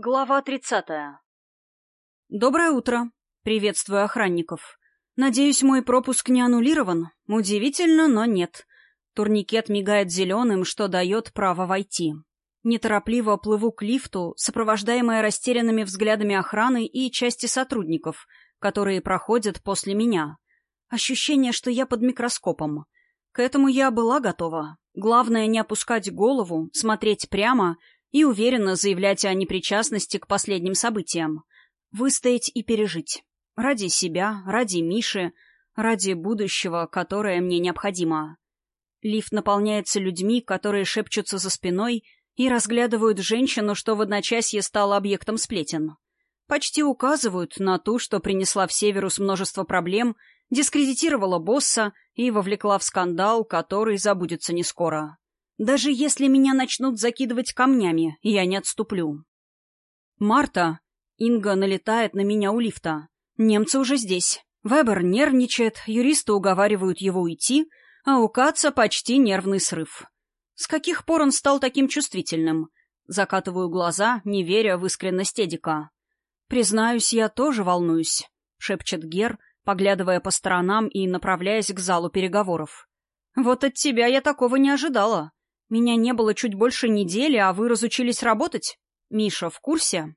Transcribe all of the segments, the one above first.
Глава тридцатая. Доброе утро. Приветствую охранников. Надеюсь, мой пропуск не аннулирован? Удивительно, но нет. Турникет мигает зеленым, что дает право войти. Неторопливо плыву к лифту, сопровождаемая растерянными взглядами охраны и части сотрудников, которые проходят после меня. Ощущение, что я под микроскопом. К этому я была готова. Главное не опускать голову, смотреть прямо — и уверенно заявлять о непричастности к последним событиям. Выстоять и пережить. Ради себя, ради Миши, ради будущего, которое мне необходимо. Лифт наполняется людьми, которые шепчутся за спиной и разглядывают женщину, что в одночасье стала объектом сплетен. Почти указывают на ту, что принесла в Северус множество проблем, дискредитировала босса и вовлекла в скандал, который забудется не скоро. Даже если меня начнут закидывать камнями, я не отступлю. «Марта!» Инга налетает на меня у лифта. «Немцы уже здесь. Вебер нервничает, юристы уговаривают его уйти, а у Каца почти нервный срыв. С каких пор он стал таким чувствительным? Закатываю глаза, не веря в искренность Эдика. «Признаюсь, я тоже волнуюсь», — шепчет Гер, поглядывая по сторонам и направляясь к залу переговоров. «Вот от тебя я такого не ожидала. Меня не было чуть больше недели, а вы разучились работать? Миша в курсе?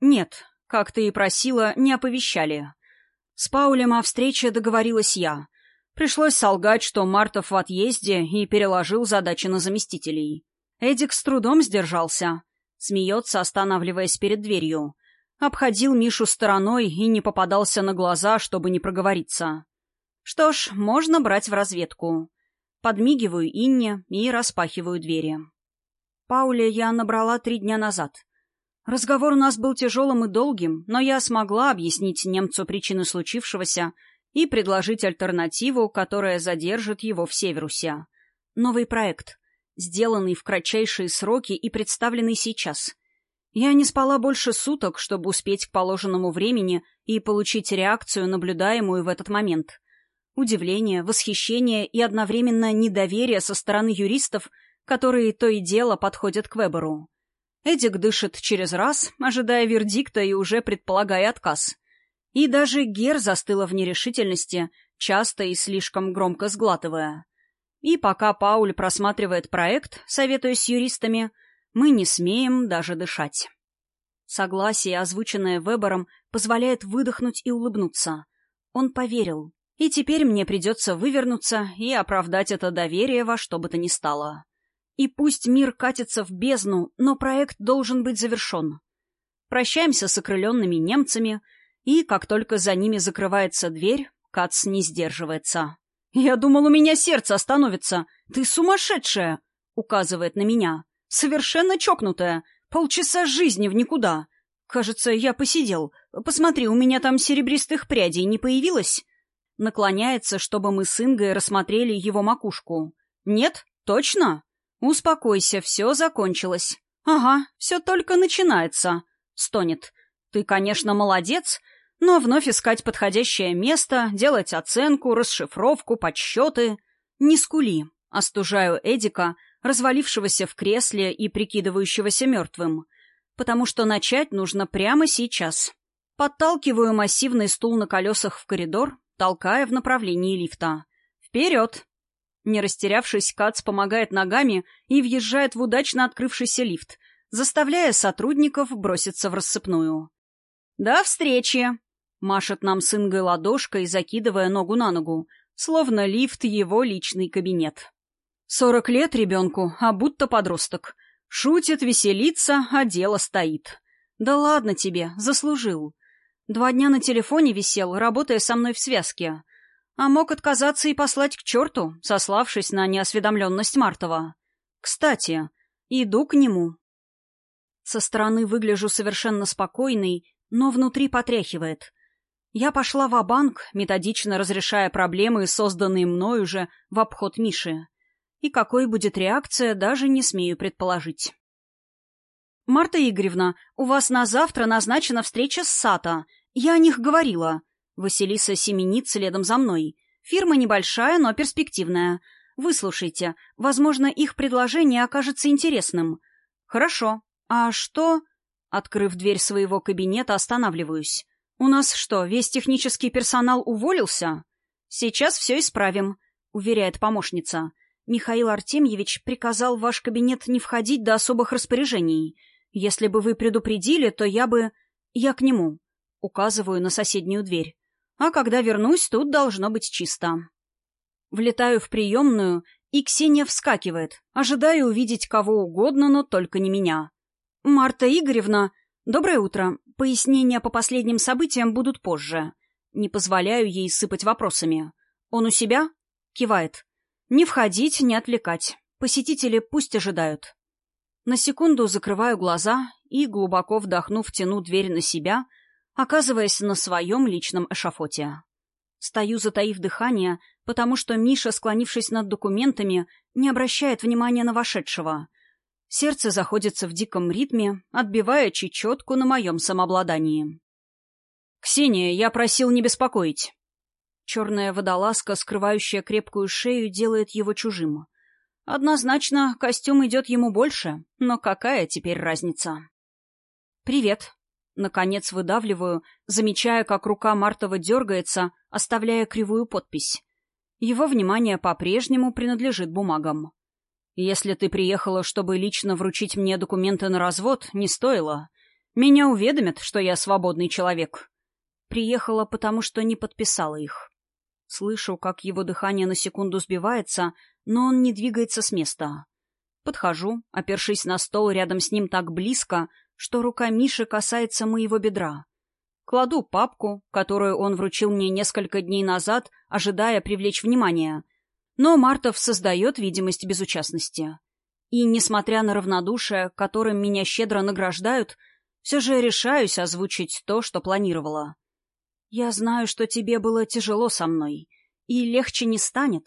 Нет, как ты и просила, не оповещали. С Паулем о встрече договорилась я. Пришлось солгать, что Мартов в отъезде и переложил задачи на заместителей. Эдик с трудом сдержался. Смеется, останавливаясь перед дверью. Обходил Мишу стороной и не попадался на глаза, чтобы не проговориться. Что ж, можно брать в разведку. Подмигиваю Инне и распахиваю двери. Пауле я набрала три дня назад. Разговор у нас был тяжелым и долгим, но я смогла объяснить немцу причины случившегося и предложить альтернативу, которая задержит его в Северусе. Новый проект, сделанный в кратчайшие сроки и представленный сейчас. Я не спала больше суток, чтобы успеть к положенному времени и получить реакцию, наблюдаемую в этот момент. Удивление, восхищение и одновременно недоверие со стороны юристов, которые то и дело подходят к Веберу. Эдик дышит через раз, ожидая вердикта и уже предполагая отказ. И даже Гер застыла в нерешительности, часто и слишком громко сглатывая. И пока Пауль просматривает проект, советуясь с юристами, мы не смеем даже дышать. Согласие, озвученное Вебером, позволяет выдохнуть и улыбнуться. Он поверил, и теперь мне придется вывернуться и оправдать это доверие во что бы то ни стало. И пусть мир катится в бездну, но проект должен быть завершен. Прощаемся с окрыленными немцами, и, как только за ними закрывается дверь, Кац не сдерживается. «Я думал, у меня сердце остановится. Ты сумасшедшая!» — указывает на меня. «Совершенно чокнутая. Полчаса жизни в никуда. Кажется, я посидел. Посмотри, у меня там серебристых прядей не появилось?» Наклоняется, чтобы мы с Ингой рассмотрели его макушку. «Нет? Точно?» «Успокойся, все закончилось». «Ага, все только начинается», — стонет. «Ты, конечно, молодец, но вновь искать подходящее место, делать оценку, расшифровку, подсчеты...» «Не скули», — остужаю Эдика, развалившегося в кресле и прикидывающегося мертвым. «Потому что начать нужно прямо сейчас». Подталкиваю массивный стул на колесах в коридор, толкая в направлении лифта. «Вперед!» Не растерявшись, Кац помогает ногами и въезжает в удачно открывшийся лифт, заставляя сотрудников броситься в рассыпную. «До встречи!» — машет нам с Ингой ладошкой, закидывая ногу на ногу, словно лифт — его личный кабинет. Сорок лет ребенку, а будто подросток. Шутит, веселится, а дело стоит. «Да ладно тебе, заслужил. Два дня на телефоне висел, работая со мной в связке. А мог отказаться и послать к черту, сославшись на неосведомленность Мартова. Кстати, иду к нему. Со стороны выгляжу совершенно спокойной, но внутри потряхивает. Я пошла в банк методично разрешая проблемы, созданные мною же в обход Миши. И какой будет реакция, даже не смею предположить. «Марта Игоревна, у вас на завтра назначена встреча с САТО. Я о них говорила». Василиса семенит следом за мной. «Фирма небольшая, но перспективная. Выслушайте. Возможно, их предложение окажется интересным». «Хорошо. А что...» Открыв дверь своего кабинета, останавливаюсь. «У нас что, весь технический персонал уволился?» «Сейчас все исправим», — уверяет помощница. «Михаил Артемьевич приказал в ваш кабинет не входить до особых распоряжений. Если бы вы предупредили, то я бы... Я к нему». Указываю на соседнюю дверь. А когда вернусь, тут должно быть чисто. Влетаю в приемную, и Ксения вскакивает, ожидая увидеть кого угодно, но только не меня. «Марта Игоревна, доброе утро. Пояснения по последним событиям будут позже. Не позволяю ей сыпать вопросами. Он у себя?» Кивает. «Не входить, не отвлекать. Посетители пусть ожидают». На секунду закрываю глаза и, глубоко вдохнув, тяну дверь на себя — оказываясь на своем личном эшафоте. Стою, затаив дыхание, потому что Миша, склонившись над документами, не обращает внимания на вошедшего. Сердце заходится в диком ритме, отбивая чечетку на моем самообладании. «Ксения, я просил не беспокоить». Черная водолазка, скрывающая крепкую шею, делает его чужим. Однозначно, костюм идет ему больше, но какая теперь разница? «Привет», Наконец выдавливаю, замечая, как рука Мартова дергается, оставляя кривую подпись. Его внимание по-прежнему принадлежит бумагам. «Если ты приехала, чтобы лично вручить мне документы на развод, не стоило. Меня уведомят, что я свободный человек». Приехала, потому что не подписала их. Слышу, как его дыхание на секунду сбивается, но он не двигается с места. Подхожу, опершись на стол рядом с ним так близко, что рука Миши касается моего бедра. Кладу папку, которую он вручил мне несколько дней назад, ожидая привлечь внимание. Но Мартов создает видимость безучастности. И, несмотря на равнодушие, которым меня щедро награждают, все же решаюсь озвучить то, что планировала. Я знаю, что тебе было тяжело со мной, и легче не станет.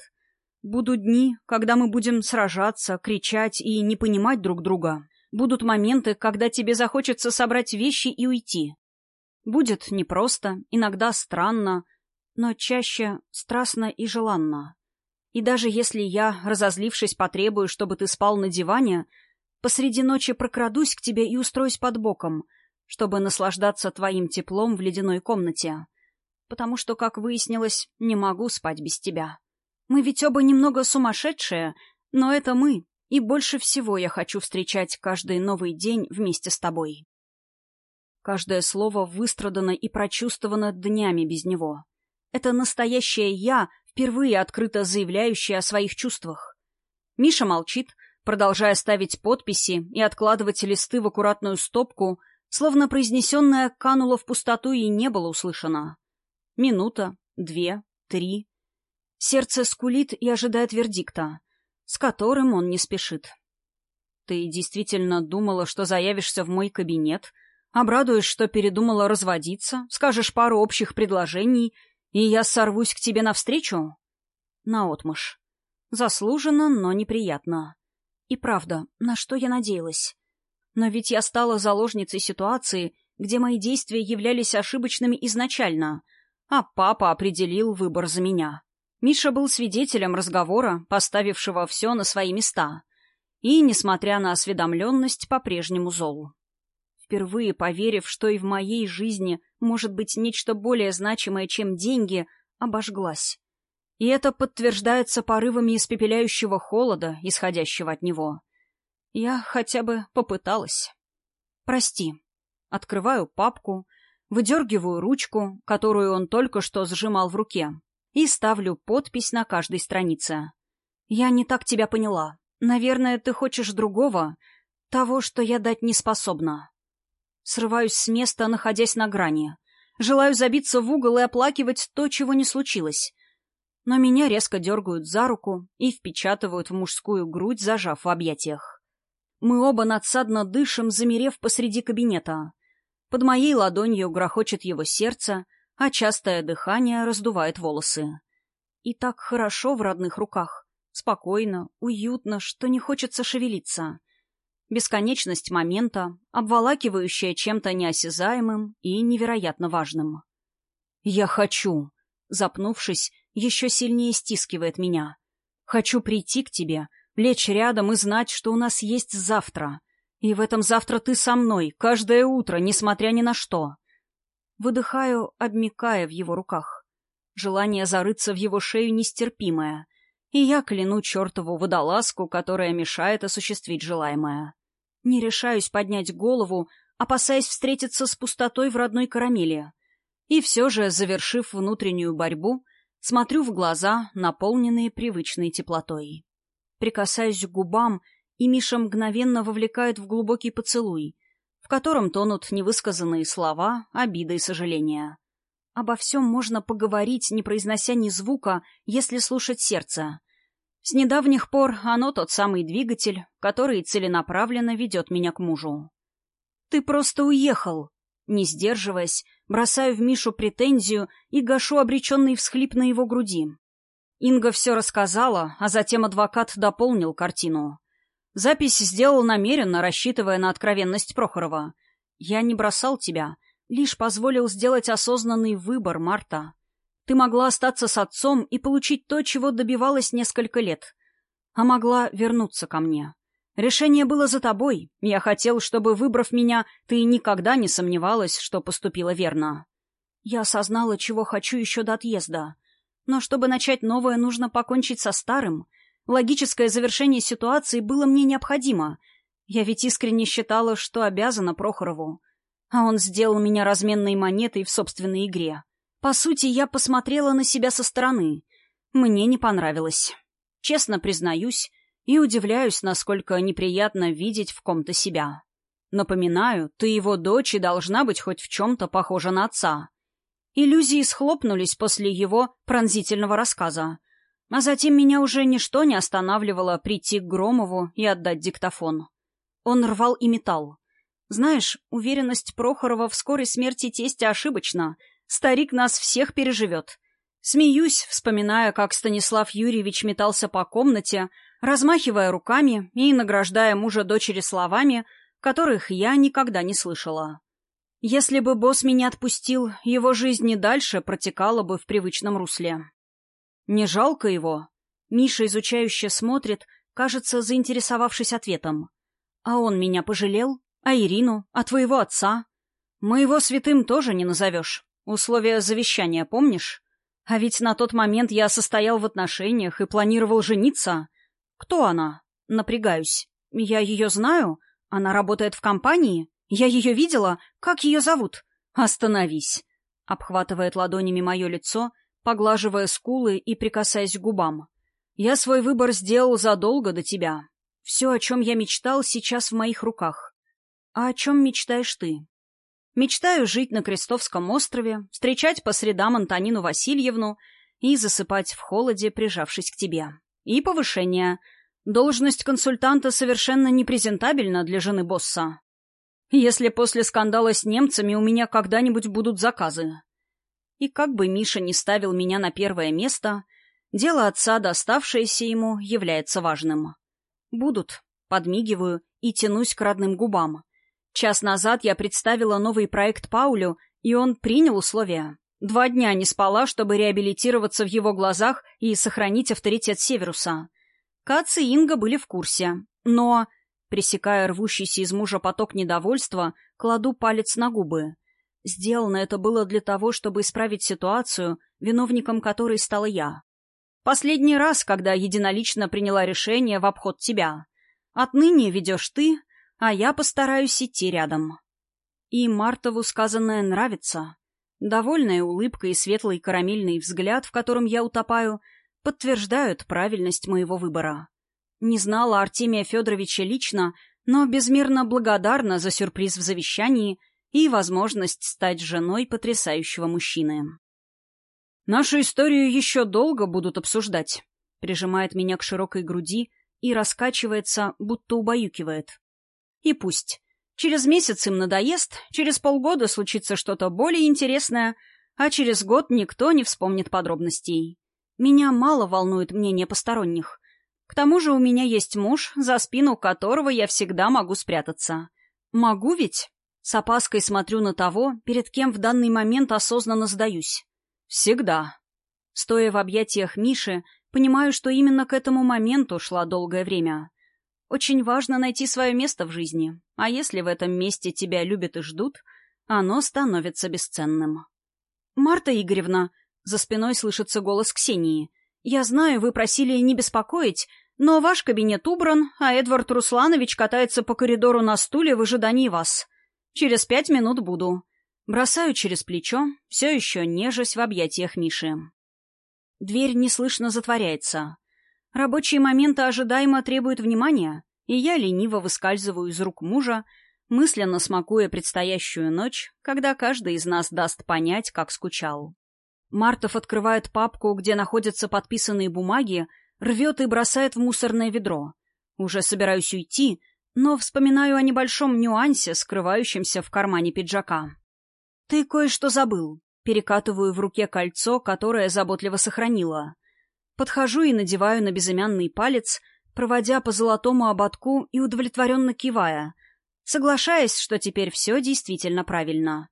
Будут дни, когда мы будем сражаться, кричать и не понимать друг друга. Будут моменты, когда тебе захочется собрать вещи и уйти. Будет непросто, иногда странно, но чаще страстно и желанно. И даже если я, разозлившись, потребую, чтобы ты спал на диване, посреди ночи прокрадусь к тебе и устроюсь под боком, чтобы наслаждаться твоим теплом в ледяной комнате. Потому что, как выяснилось, не могу спать без тебя. Мы ведь оба немного сумасшедшие, но это мы, и больше всего я хочу встречать каждый новый день вместе с тобой. Каждое слово выстрадано и прочувствовано днями без него. Это настоящее «я», впервые открыто заявляющее о своих чувствах. Миша молчит, продолжая ставить подписи и откладывать листы в аккуратную стопку, словно произнесенное кануло в пустоту и не было услышано. Минута, две, три. Сердце скулит и ожидает вердикта с которым он не спешит. «Ты действительно думала, что заявишься в мой кабинет, обрадуешь, что передумала разводиться, скажешь пару общих предложений, и я сорвусь к тебе навстречу?» Наотмашь. Заслуженно, но неприятно. И правда, на что я надеялась? Но ведь я стала заложницей ситуации, где мои действия являлись ошибочными изначально, а папа определил выбор за меня. Миша был свидетелем разговора, поставившего все на свои места. И, несмотря на осведомленность, по-прежнему зол. Впервые поверив, что и в моей жизни может быть нечто более значимое, чем деньги, обожглась. И это подтверждается порывами испепеляющего холода, исходящего от него. Я хотя бы попыталась. Прости. Открываю папку, выдергиваю ручку, которую он только что сжимал в руке, и ставлю подпись на каждой странице. «Я не так тебя поняла. Наверное, ты хочешь другого, того, что я дать не способна». Срываюсь с места, находясь на грани. Желаю забиться в угол и оплакивать то, чего не случилось. Но меня резко дергают за руку и впечатывают в мужскую грудь, зажав в объятиях. Мы оба надсадно дышим, замерев посреди кабинета. Под моей ладонью грохочет его сердце, а частое дыхание раздувает волосы. И так хорошо в родных руках. Спокойно, уютно, что не хочется шевелиться. Бесконечность момента, обволакивающая чем-то неосязаемым и невероятно важным. «Я хочу!» Запнувшись, еще сильнее стискивает меня. «Хочу прийти к тебе, лечь рядом и знать, что у нас есть завтра. И в этом завтра ты со мной, каждое утро, несмотря ни на что. Выдыхаю, обмикая в его руках. Желание зарыться в его шею нестерпимое, и я кляну чертову водолазку, которая мешает осуществить желаемое. Не решаюсь поднять голову, опасаясь встретиться с пустотой в родной карамели. И все же, завершив внутреннюю борьбу, смотрю в глаза, наполненные привычной теплотой. Прикасаюсь к губам, и Миша мгновенно вовлекает в глубокий поцелуй, в котором тонут невысказанные слова, обиды и сожаления. Обо всем можно поговорить, не произнося ни звука, если слушать сердце. С недавних пор оно тот самый двигатель, который целенаправленно ведет меня к мужу. «Ты просто уехал!» Не сдерживаясь, бросаю в Мишу претензию и гашу обреченный всхлип на его груди. Инга все рассказала, а затем адвокат дополнил картину. Запись сделал намеренно, рассчитывая на откровенность Прохорова. «Я не бросал тебя, лишь позволил сделать осознанный выбор, Марта. Ты могла остаться с отцом и получить то, чего добивалась несколько лет. А могла вернуться ко мне. Решение было за тобой. Я хотел, чтобы, выбрав меня, ты никогда не сомневалась, что поступила верно. Я осознала, чего хочу еще до отъезда. Но чтобы начать новое, нужно покончить со старым. Логическое завершение ситуации было мне необходимо. Я ведь искренне считала, что обязана Прохорову. А он сделал меня разменной монетой в собственной игре. По сути, я посмотрела на себя со стороны. Мне не понравилось. Честно признаюсь, и удивляюсь, насколько неприятно видеть в ком-то себя. Напоминаю, ты его дочь и должна быть хоть в чем-то похожа на отца. Иллюзии схлопнулись после его пронзительного рассказа. А затем меня уже ничто не останавливало прийти к Громову и отдать диктофон. Он рвал и металл. Знаешь, уверенность Прохорова в скорой смерти тестя ошибочна. Старик нас всех переживет. Смеюсь, вспоминая, как Станислав Юрьевич метался по комнате, размахивая руками и награждая мужа дочери словами, которых я никогда не слышала. Если бы босс меня отпустил, его жизнь и дальше протекала бы в привычном русле. Не жалко его? Миша изучающе смотрит, кажется, заинтересовавшись ответом. А он меня пожалел? А Ирину? А твоего отца? Моего святым тоже не назовешь. Условия завещания помнишь? А ведь на тот момент я состоял в отношениях и планировал жениться. «Кто она?» «Напрягаюсь. Я ее знаю? Она работает в компании? Я ее видела? Как ее зовут?» «Остановись!» — обхватывает ладонями мое лицо, поглаживая скулы и прикасаясь к губам. «Я свой выбор сделал задолго до тебя. Все, о чем я мечтал, сейчас в моих руках. А о чем мечтаешь ты?» Мечтаю жить на Крестовском острове, встречать по средам Антонину Васильевну и засыпать в холоде, прижавшись к тебе. И повышение. Должность консультанта совершенно непрезентабельна для жены босса. Если после скандала с немцами у меня когда-нибудь будут заказы. И как бы Миша не ставил меня на первое место, дело отца, доставшееся ему, является важным. Будут. Подмигиваю и тянусь к родным губам. Час назад я представила новый проект Паулю, и он принял условия. Два дня не спала, чтобы реабилитироваться в его глазах и сохранить авторитет Северуса. Кац и Инга были в курсе. Но, пресекая рвущийся из мужа поток недовольства, кладу палец на губы. Сделано это было для того, чтобы исправить ситуацию, виновником которой стала я. Последний раз, когда единолично приняла решение в обход тебя. Отныне ведешь ты, а я постараюсь идти рядом. И Мартову сказанное нравится. Довольная улыбка и светлый карамельный взгляд, в котором я утопаю, подтверждают правильность моего выбора. Не знала Артемия Федоровича лично, но безмерно благодарна за сюрприз в завещании и возможность стать женой потрясающего мужчины. «Нашу историю еще долго будут обсуждать», — прижимает меня к широкой груди и раскачивается, будто убаюкивает. «И пусть. Через месяц им надоест, через полгода случится что-то более интересное, а через год никто не вспомнит подробностей. Меня мало волнует мнение посторонних. К тому же у меня есть муж, за спину которого я всегда могу спрятаться. Могу ведь? С опаской смотрю на того, перед кем в данный момент осознанно сдаюсь. Всегда. Стоя в объятиях Миши, понимаю, что именно к этому моменту шла долгое время. Очень важно найти свое место в жизни, а если в этом месте тебя любят и ждут, оно становится бесценным. «Марта Игоревна», — за спиной слышится голос Ксении, — «я знаю, вы просили не беспокоить, но ваш кабинет убран, а Эдвард Русланович катается по коридору на стуле в ожидании вас. Через пять минут буду». Бросаю через плечо, все еще нежась в объятиях Миши. Дверь неслышно затворяется. Рабочие моменты ожидаемо требуют внимания, и я лениво выскальзываю из рук мужа, мысленно смакуя предстоящую ночь, когда каждый из нас даст понять, как скучал. Мартов открывает папку, где находятся подписанные бумаги, рвет и бросает в мусорное ведро. Уже собираюсь уйти, но вспоминаю о небольшом нюансе, скрывающемся в кармане пиджака. «Ты кое-что забыл». Перекатываю в руке кольцо, которое заботливо сохранила. Подхожу и надеваю на безымянный палец, проводя по золотому ободку и удовлетворенно кивая, соглашаясь, что теперь все действительно правильно.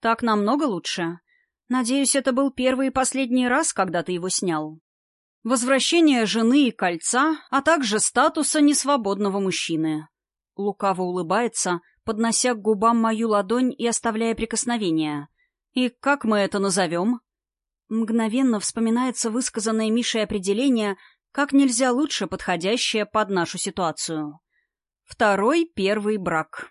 Так намного лучше. Надеюсь, это был первый и последний раз, когда ты его снял. Возвращение жены и кольца, а также статуса несвободного мужчины. Лукаво улыбается, поднося к губам мою ладонь и оставляя прикосновение. И как мы это назовем? Мгновенно вспоминается высказанное Мишей определение, как нельзя лучше подходящее под нашу ситуацию. Второй первый брак.